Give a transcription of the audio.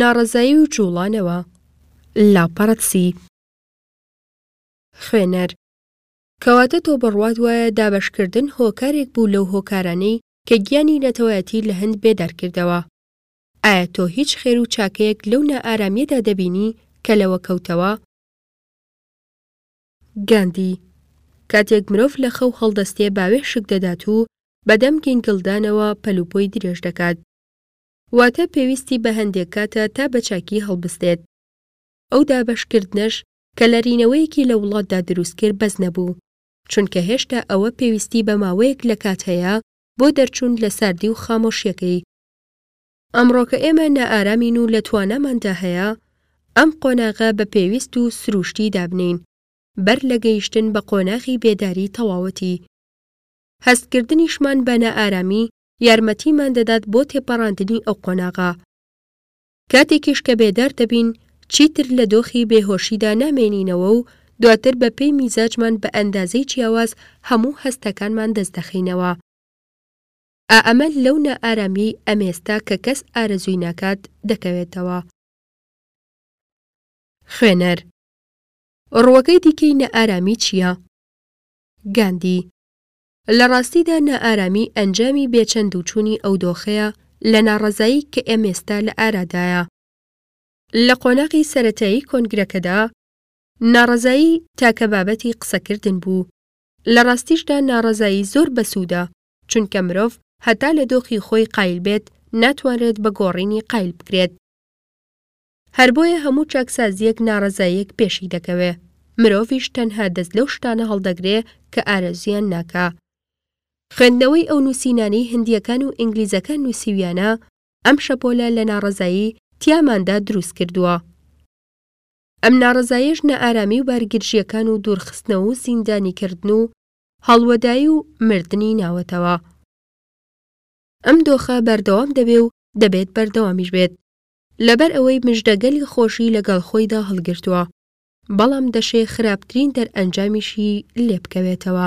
ناڕەزایی و جووڵانەوە، لاپەڕە سی. خوێنەر، کەواتە تۆ بڕوات وایە دابەشکردن هۆکارێک بوو لەو هۆکارانەی کە گیانی نەتەوایەتی لە هەند بێدار کردەوە؟ ئایا تۆ هیچ خێر و چاکەیەک لەو نائارامییەدا دەبینی کە لەوە کەوتەوە؟ گاندی، کاتێک مرۆڤ لە خەو هەڵدەستێ باوێشک دەدات و بەدەم گینگلدانەوە پەلوپۆی درێژ دەکات. واتە پێویستی بە هەندێک کاتە تا بە چاکی هەڵبستێت. ئەو دابەشکردنەش کە لەرینەوەیەکی لە وڵاتدا دروست کرد بەس نەبوو، چونکە هێشتا ئەوە پێویستی بە ماوەیەک لە کات هەیە بۆ دەرچوون لە ساردی و خامۆشیەکەی. ئەمڕۆ کە ئێمە نائارامین و لە تواناماندا هەیە ئەم قۆناغە بە پێویست و سروشتی دابنێین بەر لە گەیشتن بە قۆناغی بێداری تەواوەتی. هەستکردنیشمان بە نائارامی یارمەتیمان دەدات بۆ تێپەڕاندنی ئەو قۆناغە. کاتێکیش کە بێدار دەبین، چیتر لە دۆخی بێهۆشیدا نامێنینەوە و دواتر بەپێی میزاجمان بە ئەندازەی جیاواز هەموو هەستەکانمان دەست دەخەینەوە. ئا ئەمە لەو نائارامییەی ئەمێستا کە کەس ئارەزووی ناکات، دەکەوێتەوە. خوێنەر، ڕووەکەی دیکەی نائارامی چییە؟ گاندی. لە ڕاستیدا نائارامی ئەنجامی بێ چەند و چوونی ئەو دۆخەیە لە ناڕەزایی کە ئێمێستا لە ئارادایە. لە قۆناغی سەرەتایی کۆنگرەکەدا ناڕەزایی تاکە بابەتی قسەکردن بوو، لە ڕاستیشدا ناڕەزایی زۆر بەسوودە، چونکە مرۆڤ هەتا لە دۆخی خۆی قایل بێت ناتوانرێت بە گۆڕینی قایل بکرێت. هەر بۆیە هەموو چاکسازییەک ناڕەزاییەک پێشی دەکەوێ. مرۆڤیش تەنها دەست لەو شتانە هەڵدەگرێ کە ئارەزوویان ناکا. خوێندنەوەی ئەو نووسینانەی هندییەکان و ئینگلیزەکان نووسیویانە، ئەم شەپۆلە لە ناڕەزایی تیاماندا دروست کردووە. ئەم ناڕەزاییەش نائارامی و بارگرژییەکان و دوورخستنەوە و زیندانیکردن و هەڵوەدایی و مردنی ناوەتەوە. ئەم دۆخە بەردەوام دەبێ و دەبێت بەردەوامیش بێت. لەبەر ئەوەی مژدەگەلی خۆشی لەگەڵ خۆیدا هەڵگرتووە، بەڵام دەشێ خراپترین دەرئەنجامیشی لێبکەوێتەوە.